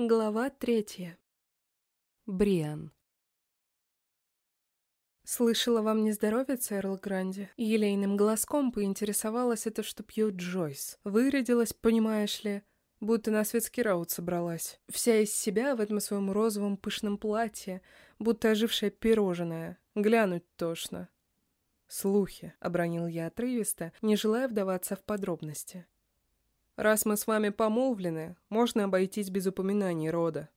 Глава третья. Бриан. «Слышала, вам не здоровится, Эрл Гранди?» Елейным голоском поинтересовалась это, что пьет Джойс. Вырядилась, понимаешь ли, будто на светский раут собралась. Вся из себя в этом своем розовом пышном платье, будто ожившая пирожное. Глянуть тошно. «Слухи», — обронил я отрывисто, не желая вдаваться в подробности. Раз мы с вами помолвлены, можно обойтись без упоминаний рода.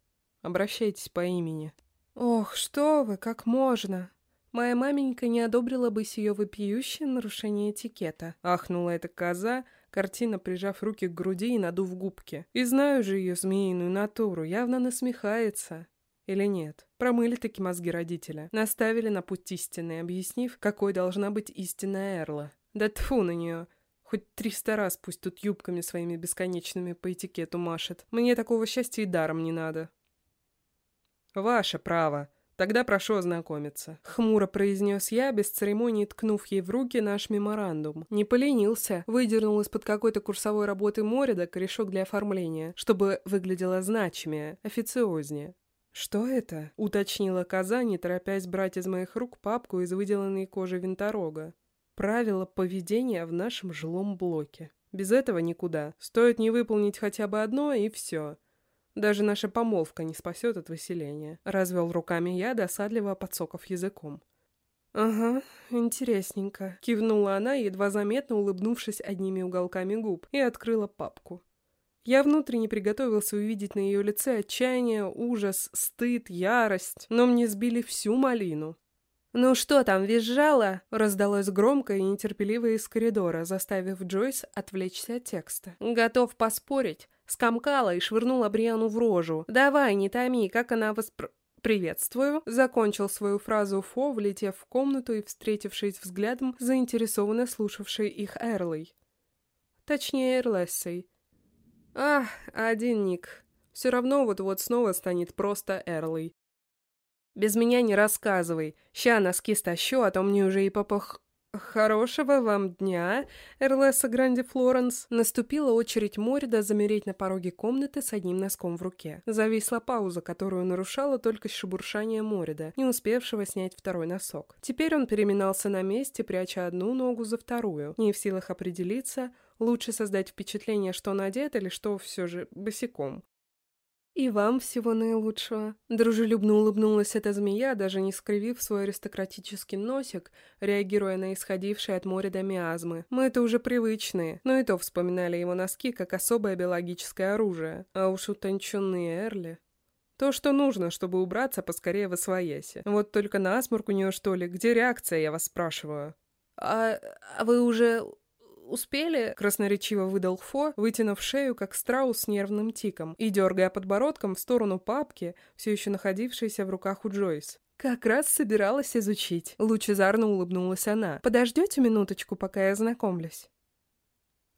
Обращайтесь по имени. Ох, что вы, как можно? Моя маменька не одобрила бы сие вопиющее нарушение этикета. Ахнула эта коза, картина прижав руки к груди и надув губки. И знаю же ее змеиную натуру, явно насмехается. Или нет? Промыли таки мозги родителя. Наставили на путь истины, объяснив, какой должна быть истинная Эрла. Да тфу на нее. Хоть триста раз пусть тут юбками своими бесконечными по этикету машет. Мне такого счастья и даром не надо. Ваше право. Тогда прошу ознакомиться. Хмуро произнес я, без церемонии ткнув ей в руки наш меморандум. Не поленился, выдернул из-под какой-то курсовой работы Морида корешок для оформления, чтобы выглядело значимее, официознее. «Что это?» — уточнила коза, не торопясь брать из моих рук папку из выделанной кожи винторога. Правила поведения в нашем жилом блоке. Без этого никуда. Стоит не выполнить хотя бы одно, и все. Даже наша помолвка не спасет от выселения. Развел руками я, досадливо подсоков языком. «Ага, интересненько», — кивнула она, едва заметно улыбнувшись одними уголками губ, и открыла папку. Я внутренне приготовился увидеть на ее лице отчаяние, ужас, стыд, ярость, но мне сбили всю малину. «Ну что там, визжала?» раздалось громко и нетерпеливо из коридора, заставив Джойс отвлечься от текста. «Готов поспорить?» Скомкала и швырнула Бриану в рожу. «Давай, не томи, как она воспр...» «Приветствую», — закончил свою фразу Фо, влетев в комнату и встретившись взглядом, заинтересованно слушавшей их Эрлой. Точнее, Эрлессой. «Ах, один ник. Все равно вот-вот снова станет просто Эрлой. Без меня не рассказывай. Ща носки стащу, а то мне уже и попах... «Хорошего вам дня, Эрлесса Гранди Флоренс!» Наступила очередь Морида замереть на пороге комнаты с одним носком в руке. Зависла пауза, которую нарушала только шебуршание Морида, не успевшего снять второй носок. Теперь он переминался на месте, пряча одну ногу за вторую. Не в силах определиться, лучше создать впечатление, что надет, или что все же босиком. «И вам всего наилучшего», — дружелюбно улыбнулась эта змея, даже не скривив свой аристократический носик, реагируя на исходившие от моря до миазмы. Мы-то уже привычные, но и то вспоминали его носки как особое биологическое оружие. А уж утонченные Эрли... То, что нужно, чтобы убраться поскорее в освояси. Вот только насморк у нее, что ли? Где реакция, я вас спрашиваю? «А, а вы уже успели?» — красноречиво выдал Фо, вытянув шею, как страус с нервным тиком, и дергая подбородком в сторону папки, все еще находившейся в руках у Джойс. «Как раз собиралась изучить», — лучезарно улыбнулась она. «Подождете минуточку, пока я знакомлюсь?»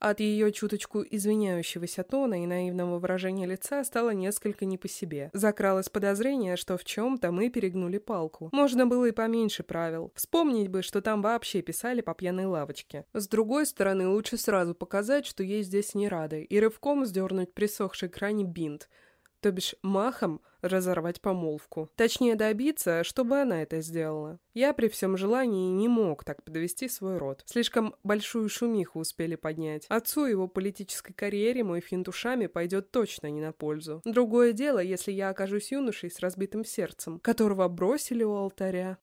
От ее чуточку извиняющегося тона и наивного выражения лица стало несколько не по себе. Закралось подозрение, что в чем-то мы перегнули палку. Можно было и поменьше правил. Вспомнить бы, что там вообще писали по пьяной лавочке. С другой стороны, лучше сразу показать, что ей здесь не рады, и рывком сдернуть присохший к ране бинт – то бишь махом разорвать помолвку. Точнее, добиться, чтобы она это сделала. Я при всем желании не мог так подвести свой род. Слишком большую шумиху успели поднять. Отцу его политической карьере мой финт ушами пойдет точно не на пользу. Другое дело, если я окажусь юношей с разбитым сердцем, которого бросили у алтаря.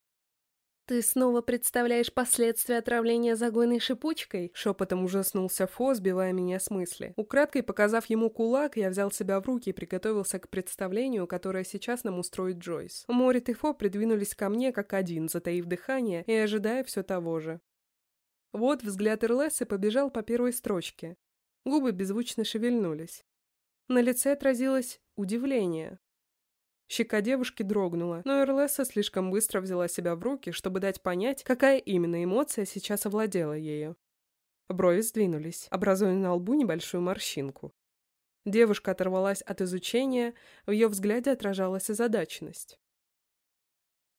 «Ты снова представляешь последствия отравления загойной шипучкой?» Шепотом ужаснулся Фо, сбивая меня с мысли. Украдкой показав ему кулак, я взял себя в руки и приготовился к представлению, которое сейчас нам устроит Джойс. Морит и Фо придвинулись ко мне как один, затаив дыхание и ожидая все того же. Вот взгляд Эрлесы побежал по первой строчке. Губы беззвучно шевельнулись. На лице отразилось удивление. Щека девушки дрогнула, но Эрлесса слишком быстро взяла себя в руки, чтобы дать понять, какая именно эмоция сейчас овладела ею. Брови сдвинулись, образуя на лбу небольшую морщинку. Девушка оторвалась от изучения, в ее взгляде отражалась озадаченность.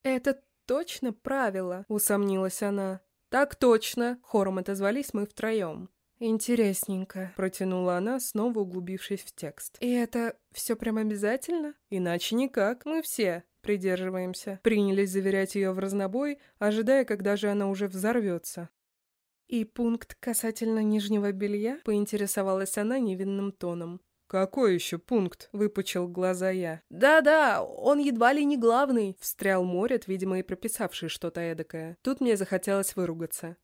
«Это точно правило?» — усомнилась она. «Так точно!» — хором отозвались мы втроем. «Интересненько», — протянула она, снова углубившись в текст. «И это все прям обязательно?» «Иначе никак. Мы все придерживаемся». Принялись заверять ее в разнобой, ожидая, когда же она уже взорвется. «И пункт касательно нижнего белья?» — поинтересовалась она невинным тоном. «Какой еще пункт?» — выпучил глаза я. «Да-да, он едва ли не главный», — встрял Морет, видимо, и прописавший что-то эдакое. Тут мне захотелось выругаться.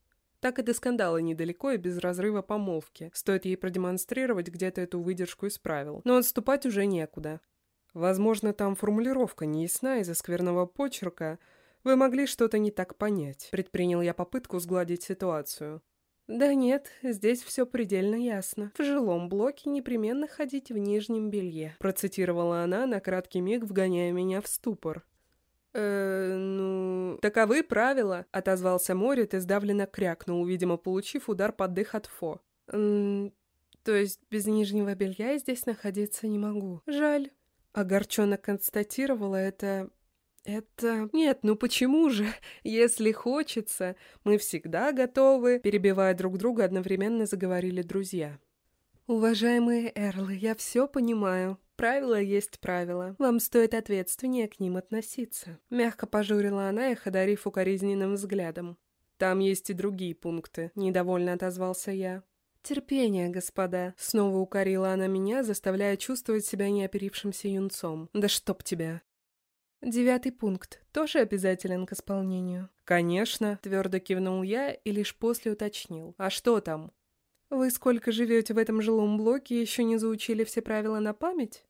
Так и до скандала недалеко и без разрыва помолвки. Стоит ей продемонстрировать где-то эту выдержку из правил. Но отступать уже некуда. Возможно, там формулировка не ясна из-за скверного почерка. Вы могли что-то не так понять. Предпринял я попытку сгладить ситуацию. «Да нет, здесь все предельно ясно. В жилом блоке непременно ходить в нижнем белье», процитировала она на краткий миг, вгоняя меня в ступор. «Э, ну... Таковы правила», — отозвался Морит и сдавленно крякнул, видимо, получив удар под дых от Фо. «М то есть без нижнего белья я здесь находиться не могу. Жаль». Огорченно констатировала это... Это... Нет, ну почему же? Если хочется, мы всегда готовы, перебивая друг друга, одновременно заговорили друзья. «Уважаемые Эрлы, я все понимаю. Правила есть правила. Вам стоит ответственнее к ним относиться. Мягко пожурила она их, одарив укоризненным взглядом. Там есть и другие пункты, недовольно отозвался я. «Терпение, господа!» — снова укорила она меня, заставляя чувствовать себя неоперившимся юнцом. «Да чтоб тебя!» «Девятый пункт. Тоже обязателен к исполнению?» «Конечно», — твердо кивнул я и лишь после уточнил. «А что там?» «Вы сколько живете в этом жилом блоке, еще не заучили все правила на память?»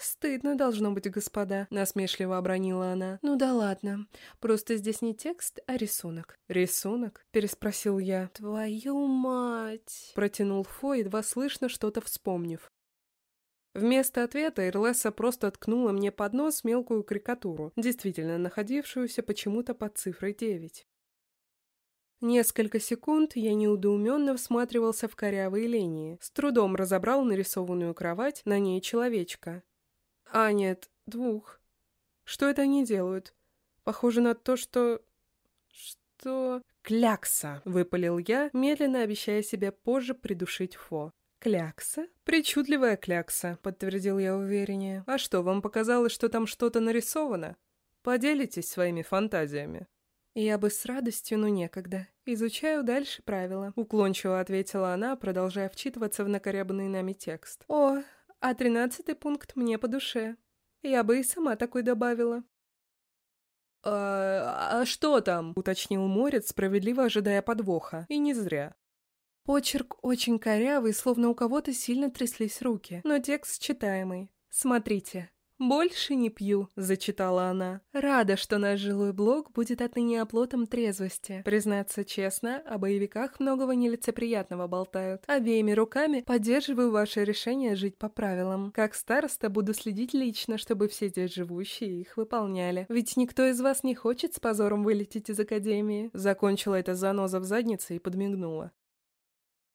«Стыдно должно быть, господа», — насмешливо обронила она. «Ну да ладно. Просто здесь не текст, а рисунок». «Рисунок?» — переспросил я. «Твою мать!» — протянул Фо, едва слышно что-то вспомнив. Вместо ответа Ирлесса просто ткнула мне под нос мелкую карикатуру, действительно находившуюся почему-то под цифрой девять. Несколько секунд я неудоуменно всматривался в корявые линии, с трудом разобрал нарисованную кровать, на ней человечка. А, нет, двух. Что это они делают? Похоже на то, что... Что... «Клякса!» — выпалил я, медленно обещая себе позже придушить Фо. «Клякса? Причудливая клякса», — подтвердил я увереннее. «А что, вам показалось, что там что-то нарисовано? Поделитесь своими фантазиями». «Я бы с радостью, но некогда. Изучаю дальше правила», — уклончиво ответила она, продолжая вчитываться в накорябанный нами текст. «О, а тринадцатый пункт мне по душе. Я бы и сама такой добавила. «А, а что там?» — уточнил Морец, справедливо ожидая подвоха. И не зря. Почерк очень корявый, словно у кого-то сильно тряслись руки, но текст читаемый. Смотрите. «Больше не пью», — зачитала она. «Рада, что наш жилой блок будет отныне оплотом трезвости. Признаться честно, о боевиках многого нелицеприятного болтают. Обеими руками поддерживаю ваше решение жить по правилам. Как староста буду следить лично, чтобы все здесь живущие их выполняли. Ведь никто из вас не хочет с позором вылететь из академии». Закончила это заноза в заднице и подмигнула.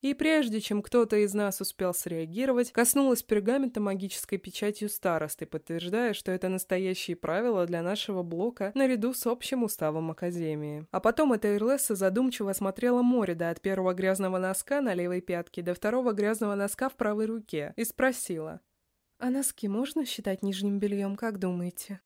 И прежде чем кто-то из нас успел среагировать, коснулась пергамента магической печатью старосты, подтверждая, что это настоящие правила для нашего блока наряду с общим уставом Академии. А потом эта Ирлесса задумчиво смотрела Морида от первого грязного носка на левой пятке до второго грязного носка в правой руке и спросила. «А носки можно считать нижним бельем, как думаете?»